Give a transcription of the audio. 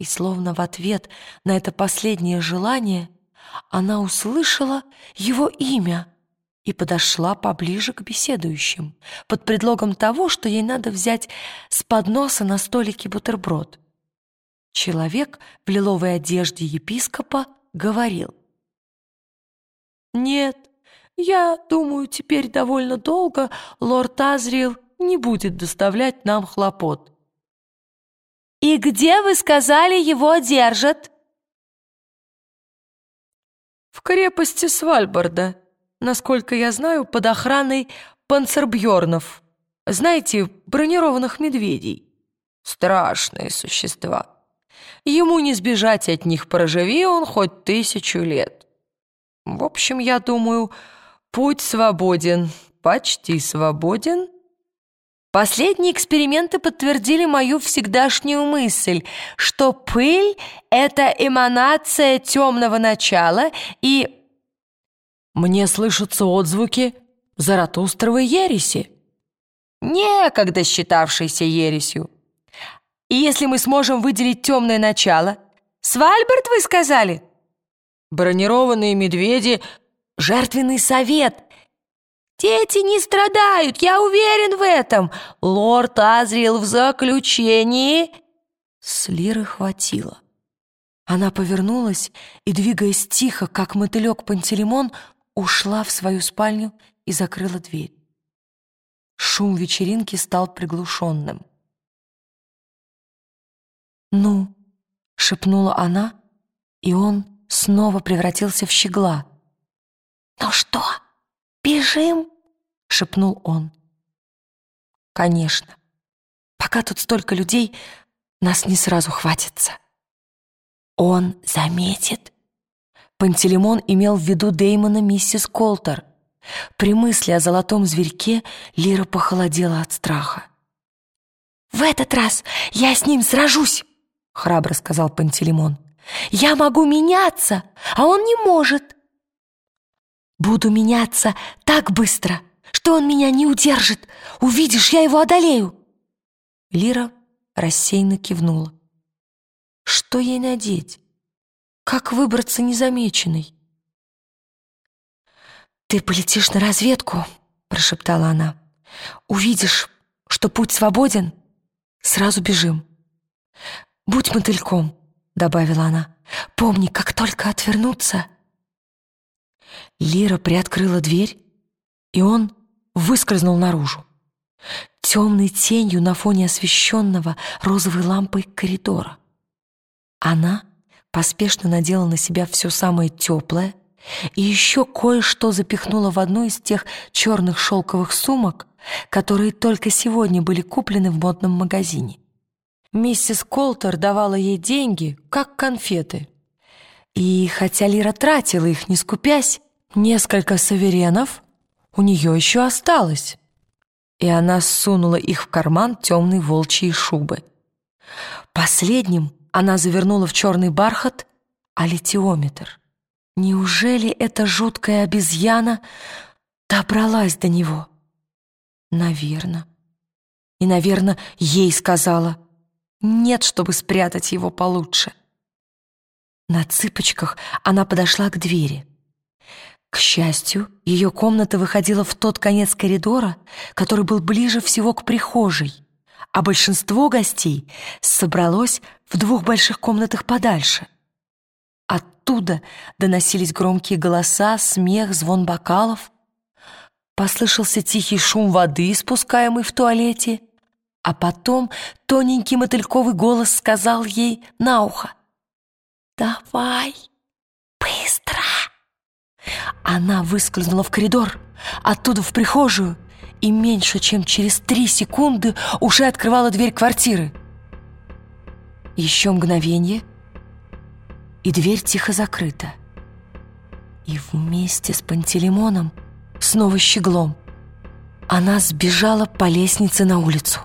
И словно в ответ на это последнее желание она услышала его имя и подошла поближе к беседующим под предлогом того, что ей надо взять с подноса на столике бутерброд. Человек в лиловой одежде епископа говорил. «Нет, я думаю, теперь довольно долго лорд Азриэл не будет доставлять нам хлопот». «И где, вы сказали, его держат?» «В крепости Свальборда», насколько я знаю, под охраной панцербьорнов. Знаете, бронированных медведей. Страшные существа. Ему не сбежать от них, проживи он хоть тысячу лет. В общем, я думаю, путь свободен, почти свободен. Последние эксперименты подтвердили мою всегдашнюю мысль, что пыль — это эманация темного начала и мне слышатся отзвуки Заратустровой ереси. Некогда считавшейся ересью. И если мы сможем выделить темное начало... Свальберт, вы сказали? Бронированные медведи... Жертвенный совет. Дети не страдают, я уверен в этом. Лорд Азриэл в заключении... С Лиры хватило. Она повернулась и, двигаясь тихо, как мотылек Пантелеймон, ушла в свою спальню и закрыла дверь. Шум вечеринки стал приглушенным. «Ну?» — шепнула она, и он снова превратился в щегла. «Ну что, бежим?» — шепнул он. «Конечно. Пока тут столько людей, нас не сразу хватится». «Он заметит?» Пантелеймон имел в виду Деймона миссис Колтер. При мысли о золотом зверьке Лира похолодела от страха. «В этот раз я с ним сражусь!» — храбро сказал Пантелеймон. «Я могу меняться, а он не может!» «Буду меняться так быстро, что он меня не удержит! Увидишь, я его одолею!» Лира рассеянно кивнула. «Что ей надеть?» Как выбраться незамеченной? «Ты полетишь на разведку», — прошептала она. «Увидишь, что путь свободен, сразу бежим». «Будь мотыльком», — добавила она. «Помни, как только отвернуться...» Лира приоткрыла дверь, и он выскользнул наружу. Темной тенью на фоне освещенного розовой лампой коридора. Она поспешно надела на себя все самое теплое и еще кое-что запихнула в одну из тех черных шелковых сумок, которые только сегодня были куплены в модном магазине. Миссис Колтер давала ей деньги, как конфеты. И хотя Лира тратила их, не скупясь, несколько саверенов у нее еще осталось. И она сунула их в карман темной волчьей шубы. Последним она завернула в черный бархат алитиометр. Неужели эта жуткая обезьяна добралась до него? Наверно. И, наверное, ей сказала. Нет, чтобы спрятать его получше. На цыпочках она подошла к двери. К счастью, ее комната выходила в тот конец коридора, который был ближе всего к прихожей а большинство гостей собралось в двух больших комнатах подальше. Оттуда доносились громкие голоса, смех, звон бокалов. Послышался тихий шум воды, спускаемый в туалете, а потом тоненький мотыльковый голос сказал ей на ухо «Давай, быстро!» Она выскользнула в коридор, оттуда в прихожую — и меньше чем через три секунды уже открывала дверь квартиры. Еще мгновение, и дверь тихо закрыта. И вместе с Пантелеймоном, снова щеглом, она сбежала по лестнице на улицу.